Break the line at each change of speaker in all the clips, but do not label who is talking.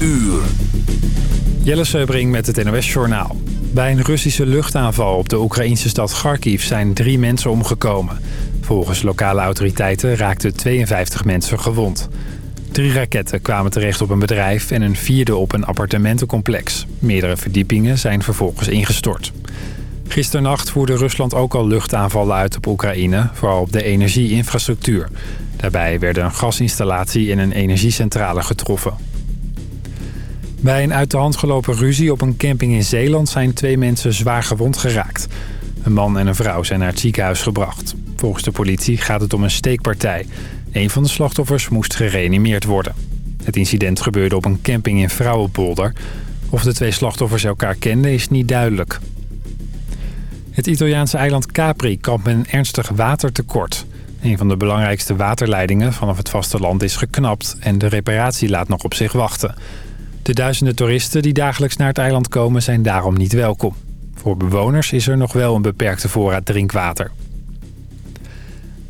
uur.
Jelle Seubring met het NOS Journaal. Bij een Russische luchtaanval op de Oekraïnse stad Kharkiv zijn drie mensen omgekomen. Volgens lokale autoriteiten raakten 52 mensen gewond. Drie raketten kwamen terecht op een bedrijf en een vierde op een appartementencomplex. Meerdere verdiepingen zijn vervolgens ingestort. Gisternacht voerde Rusland ook al luchtaanvallen uit op Oekraïne, vooral op de energieinfrastructuur. Daarbij werden een gasinstallatie en een energiecentrale getroffen. Bij een uit de hand gelopen ruzie op een camping in Zeeland zijn twee mensen zwaar gewond geraakt. Een man en een vrouw zijn naar het ziekenhuis gebracht. Volgens de politie gaat het om een steekpartij. Een van de slachtoffers moest gereanimeerd worden. Het incident gebeurde op een camping in Vrouwenpolder. Of de twee slachtoffers elkaar kenden is niet duidelijk. Het Italiaanse eiland Capri kampt met een ernstig watertekort. Een van de belangrijkste waterleidingen vanaf het vasteland is geknapt... en de reparatie laat nog op zich wachten. De duizenden toeristen die dagelijks naar het eiland komen zijn daarom niet welkom. Voor bewoners is er nog wel een beperkte voorraad drinkwater.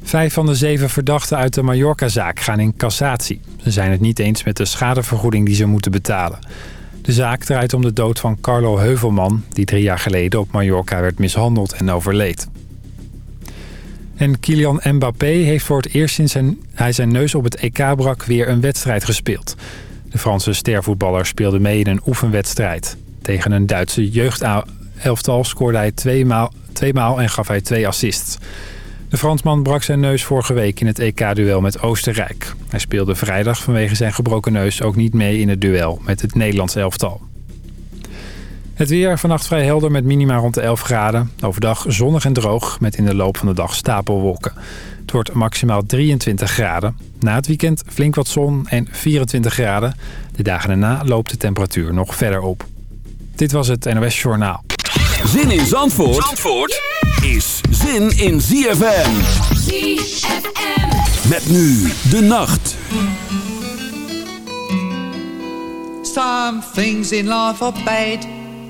Vijf van de zeven verdachten uit de Mallorca-zaak gaan in cassatie. Ze zijn het niet eens met de schadevergoeding die ze moeten betalen. De zaak draait om de dood van Carlo Heuvelman... die drie jaar geleden op Mallorca werd mishandeld en overleed. En Kylian Mbappé heeft voor het eerst sinds hij zijn neus op het EK brak... weer een wedstrijd gespeeld. De Franse stervoetballer speelde mee in een oefenwedstrijd. Tegen een Duitse jeugdelftal scoorde hij tweemaal, tweemaal en gaf hij twee assists. De Fransman brak zijn neus vorige week in het EK-duel met Oostenrijk. Hij speelde vrijdag vanwege zijn gebroken neus ook niet mee in het duel met het Nederlands elftal. Het weer vannacht vrij helder met minima rond de 11 graden. Overdag zonnig en droog met in de loop van de dag stapelwolken. Het wordt maximaal 23 graden. Na het weekend flink wat zon en 24 graden. De dagen daarna loopt de temperatuur nog verder op. Dit was het NOS Journaal.
Zin in Zandvoort, Zandvoort is zin in ZFM.
ZFM.
Met nu de nacht.
Some things in life are bad.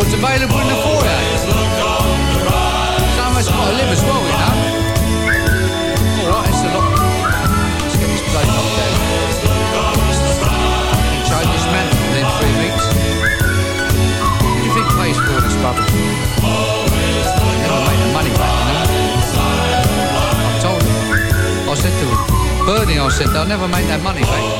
so it's available in the foyer. Someone's oh, got to live as well, you know. All right, it's a er lot. Let's get this plate off there. Change this man within three weeks. What do you think pays for all this bubble? Never made the money back, you know. I told him. I said to him, Bernie, I said, they'll never make that money back.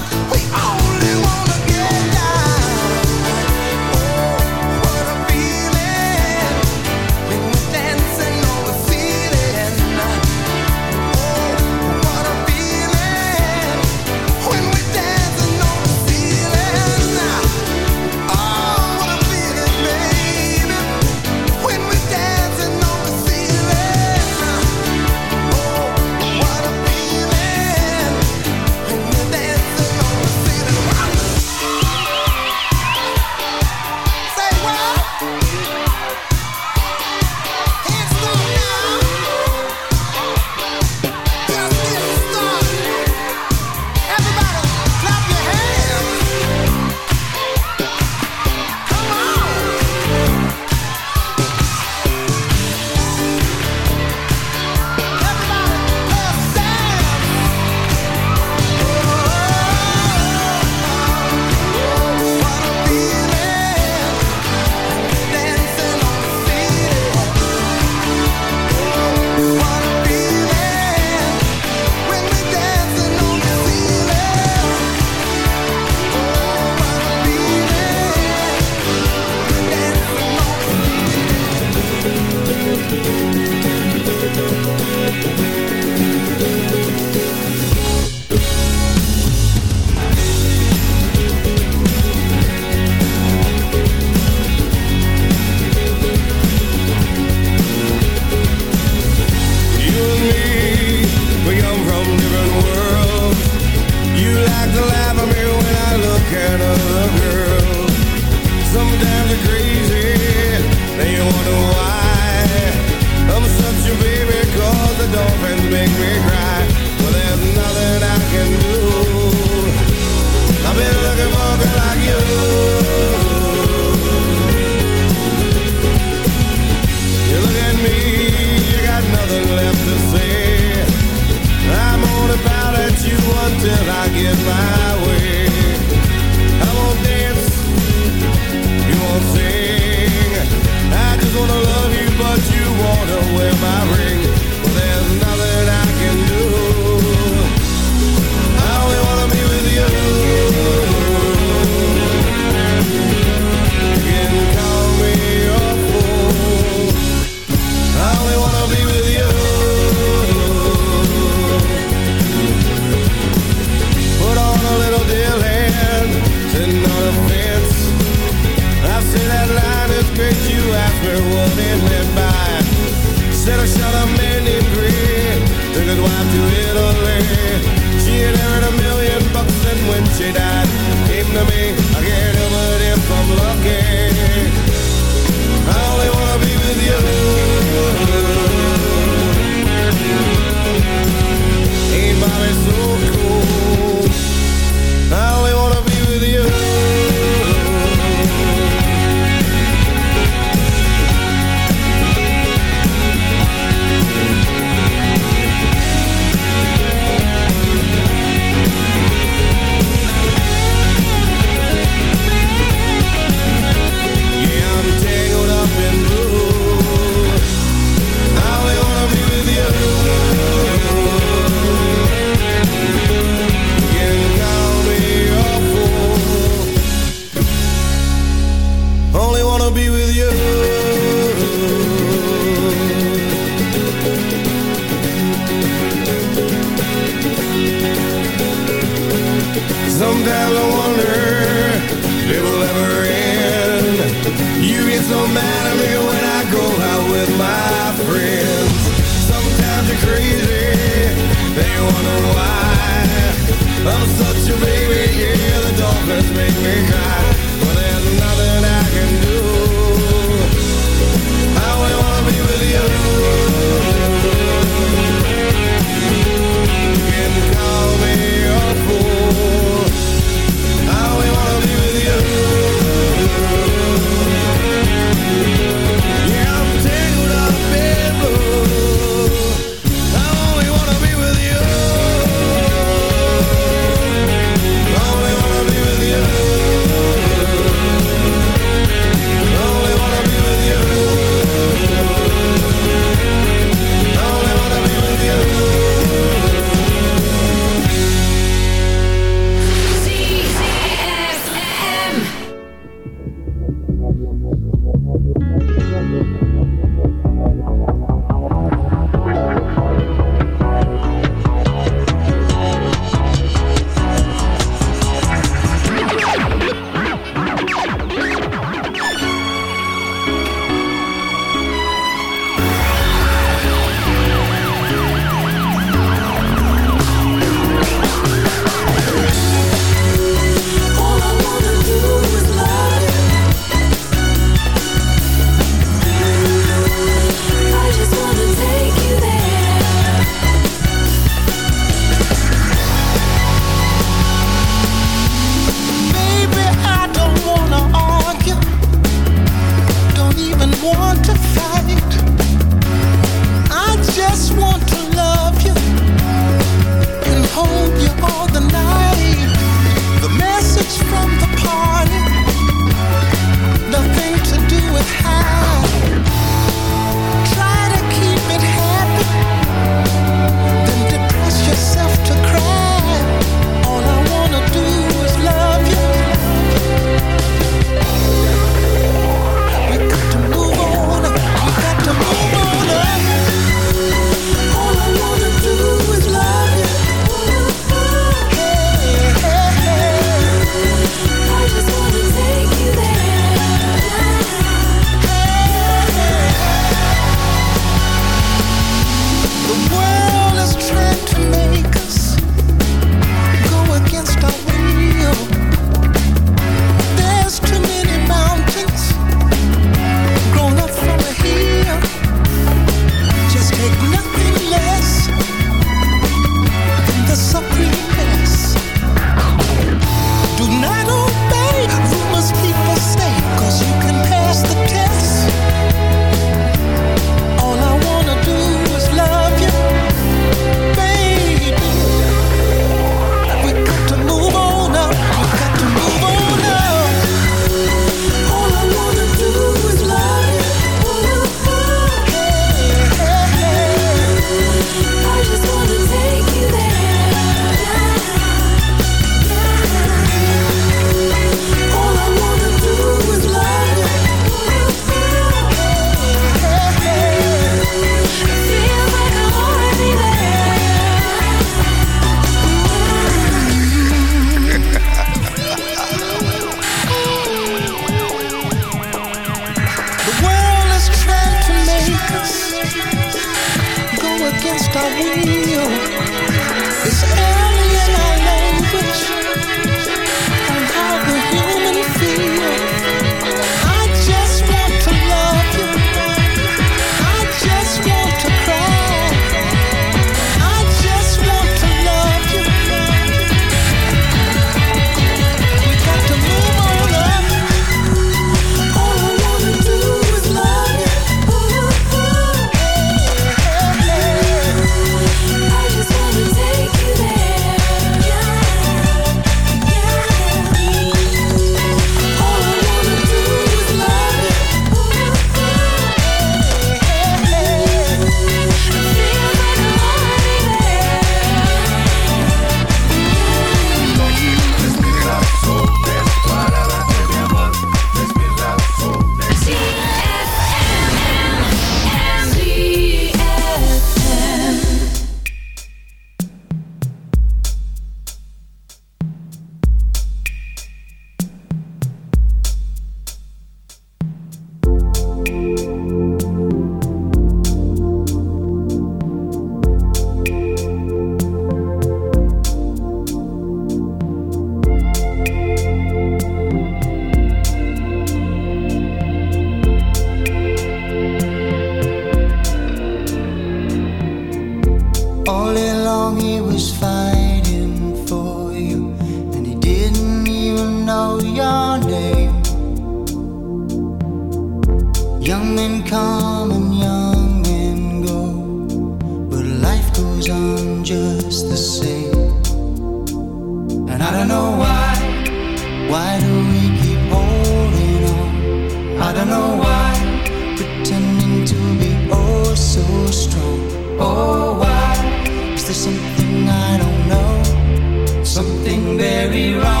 Oh, why is there something I don't know? Something very wrong.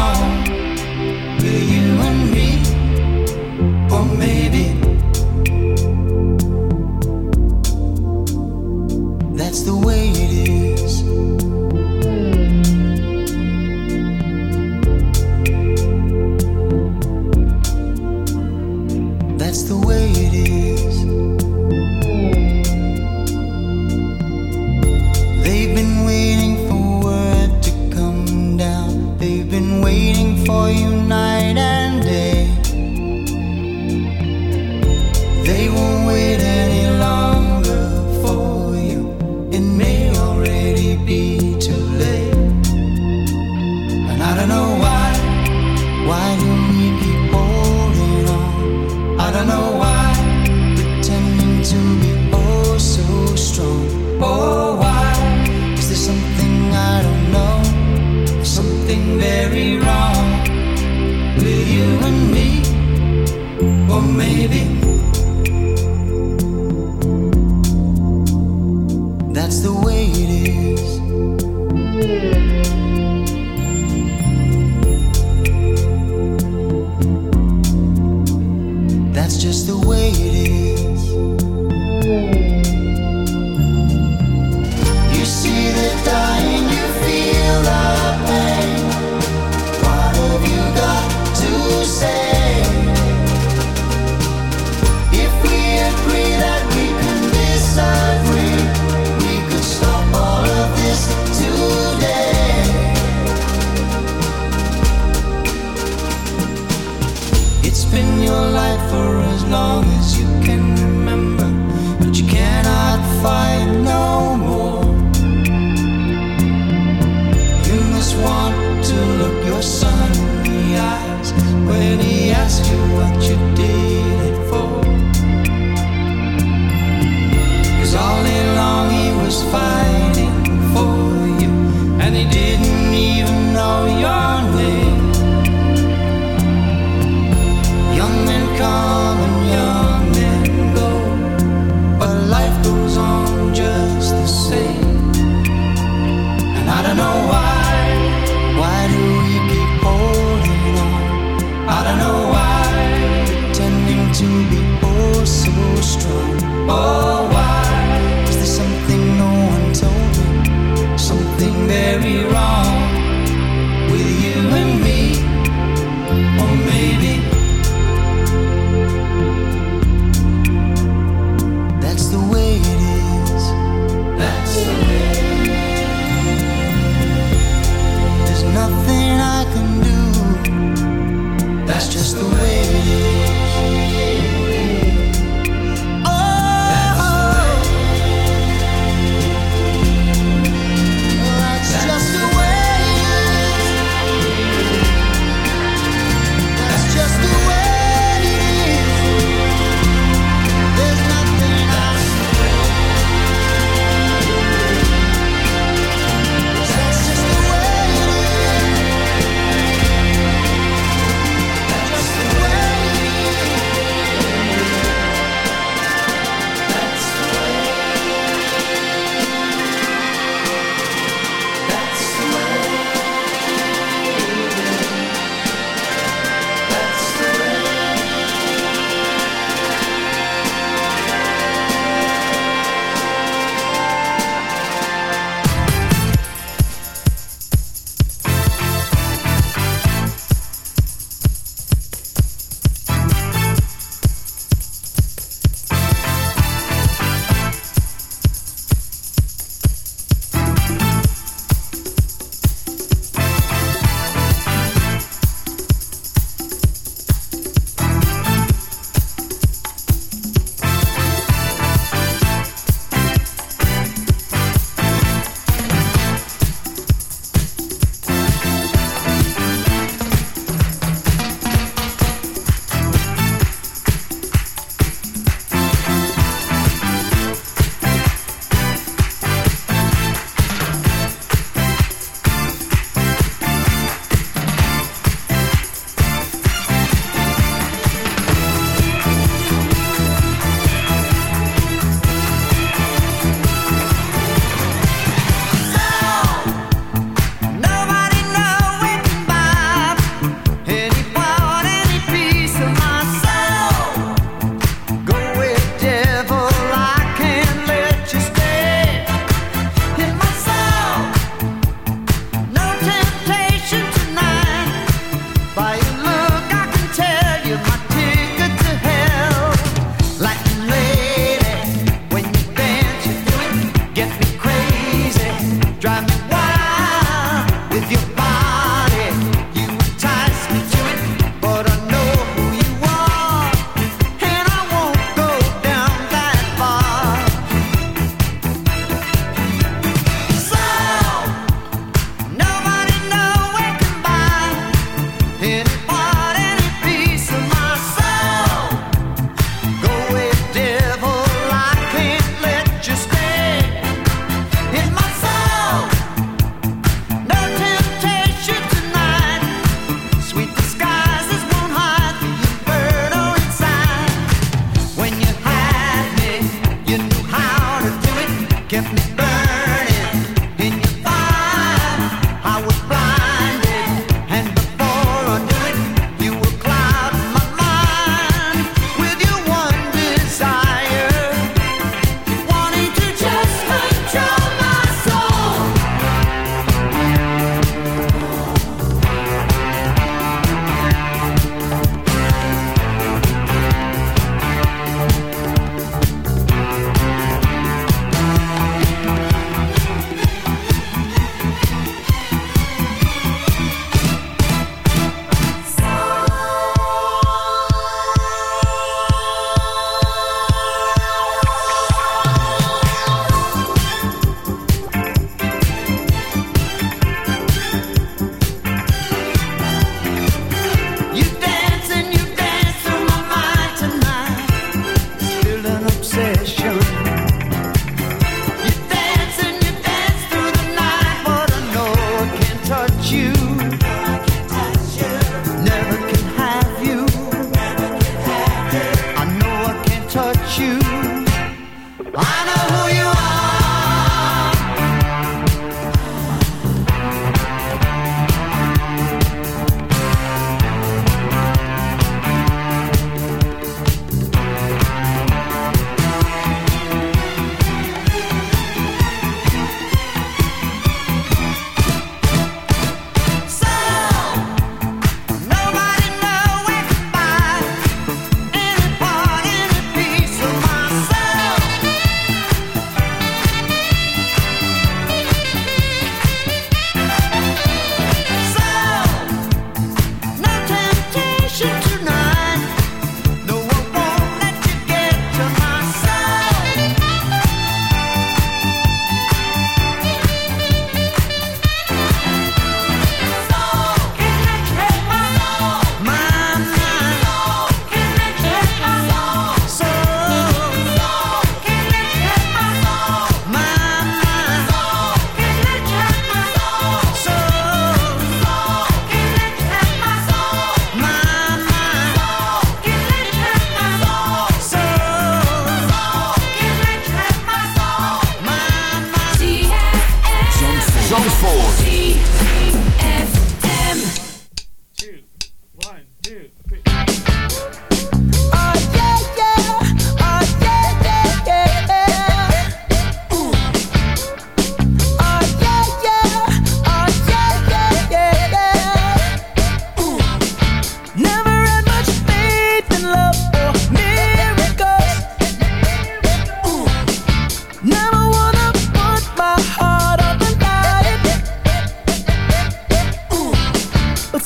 your life for as long as you can remember, but you cannot fight no more. You must want to look your son in the eyes when he asks you what you did it for. Cause all day long he was fighting for you, and he didn't even know your. I know
who you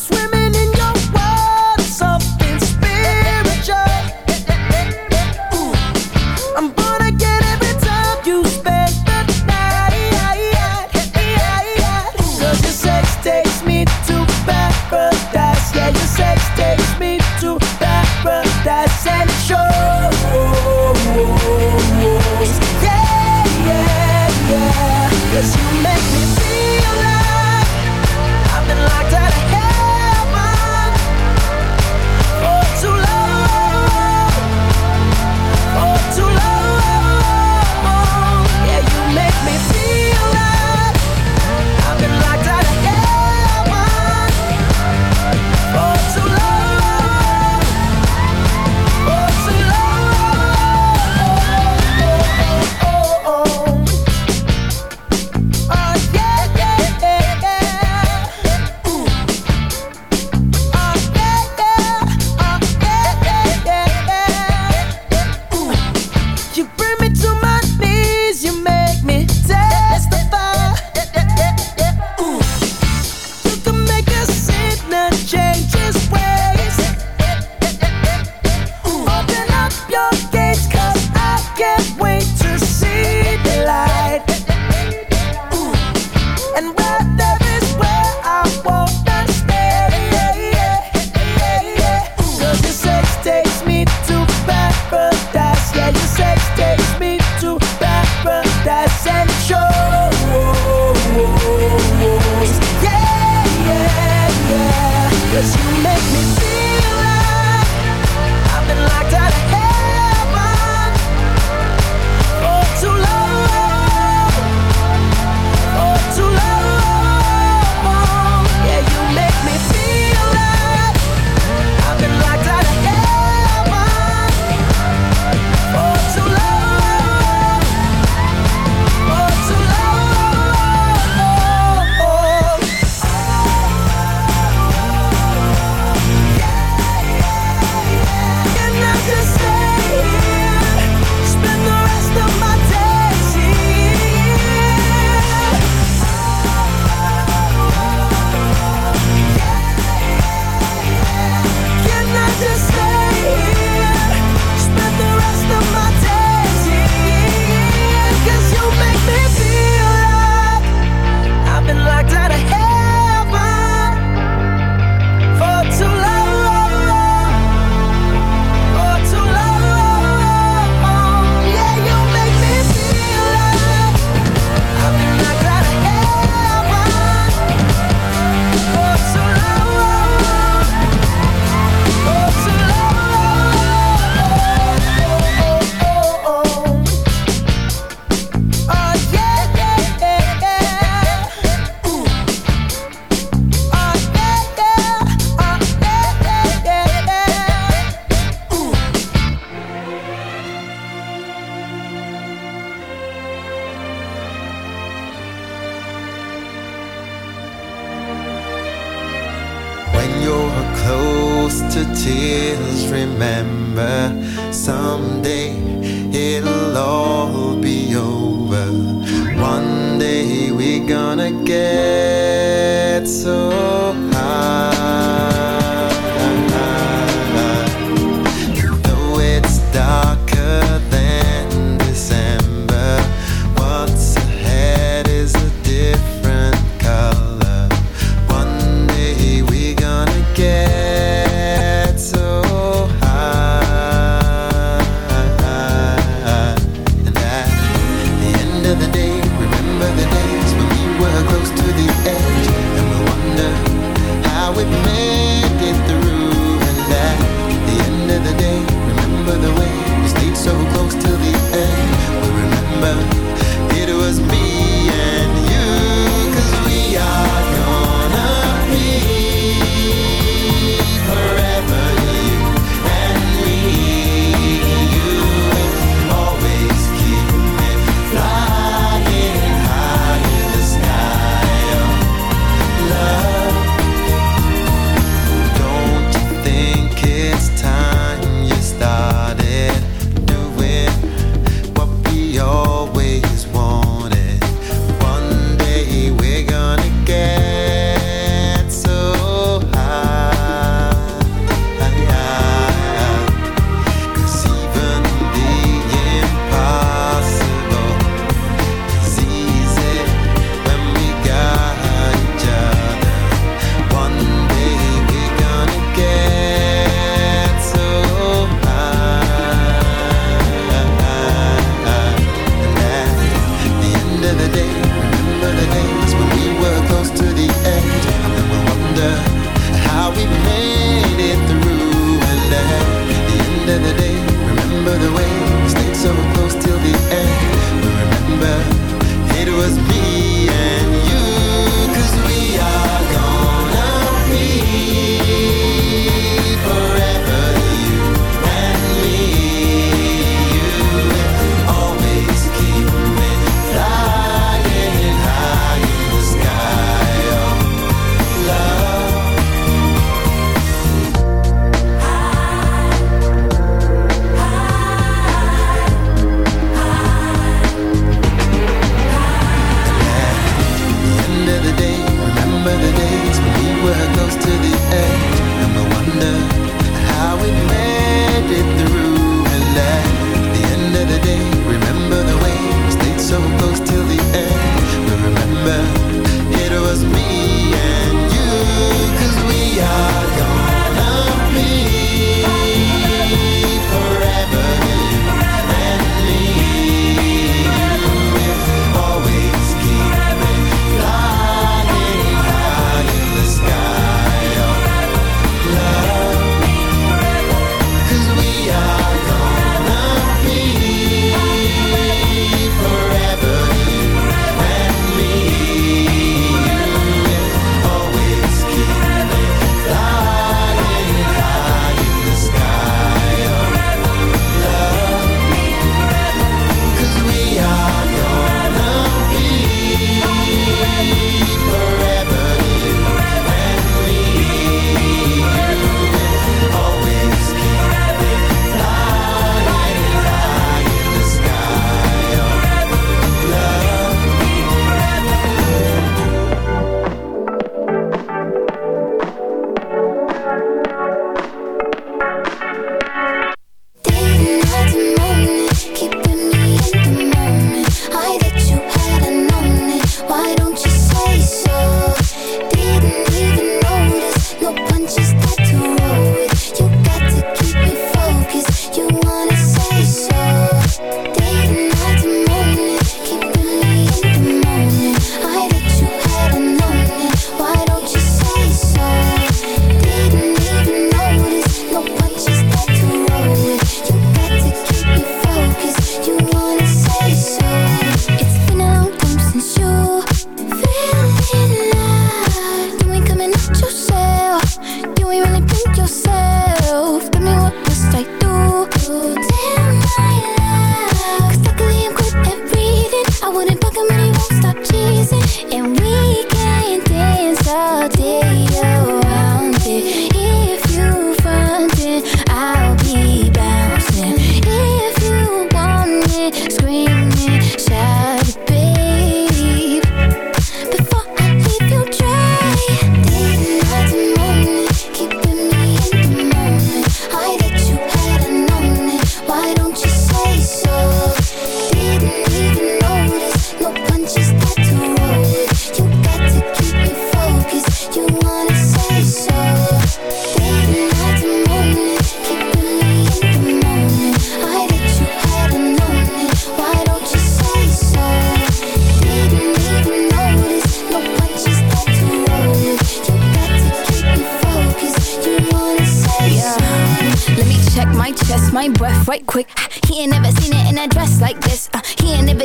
swimming.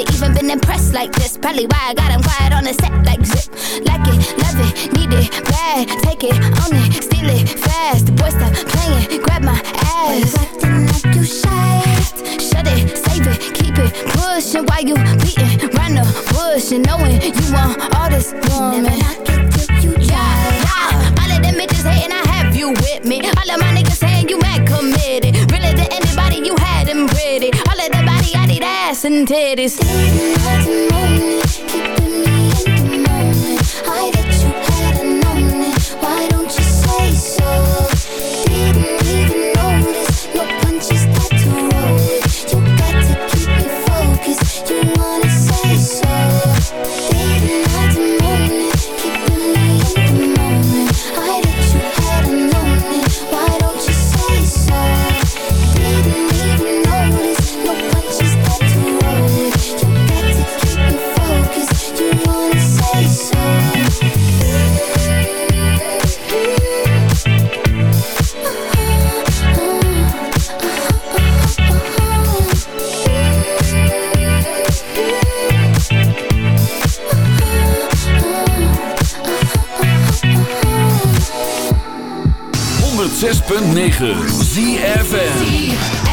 never even been impressed like this. Probably why I got him quiet on the set like zip. Like it, love it, need it, bad. Take it, own it, steal it, fast. The boy stop playing, grab my ass. Why acting like you shy? Shut it, save it, keep it, pushing. Why you beating round the bush and knowing you want all this woman? Never knock you. Yeah, yeah. All of them bitches hating, I have you with me. All of my niggas hating. ass and titties
106.9 ZFN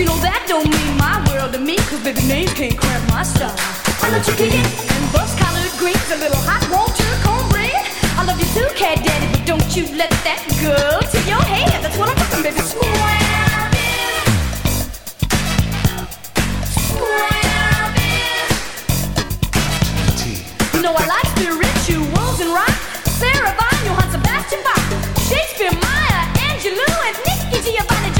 you
know that don't
mean my world to me, cause baby names can't cramp my style. I love chicken and bus collared greens, a little hot water, cornbread. I love you too, cat daddy, but don't you let that go to your head. That's what I'm talking, baby. Square bill. Square bill. You know I like spirituals and rock. Sarah Vaughan, Johann Sebastian Bach, Shakespeare, Maya, Angelou, and Nikki Giovanni.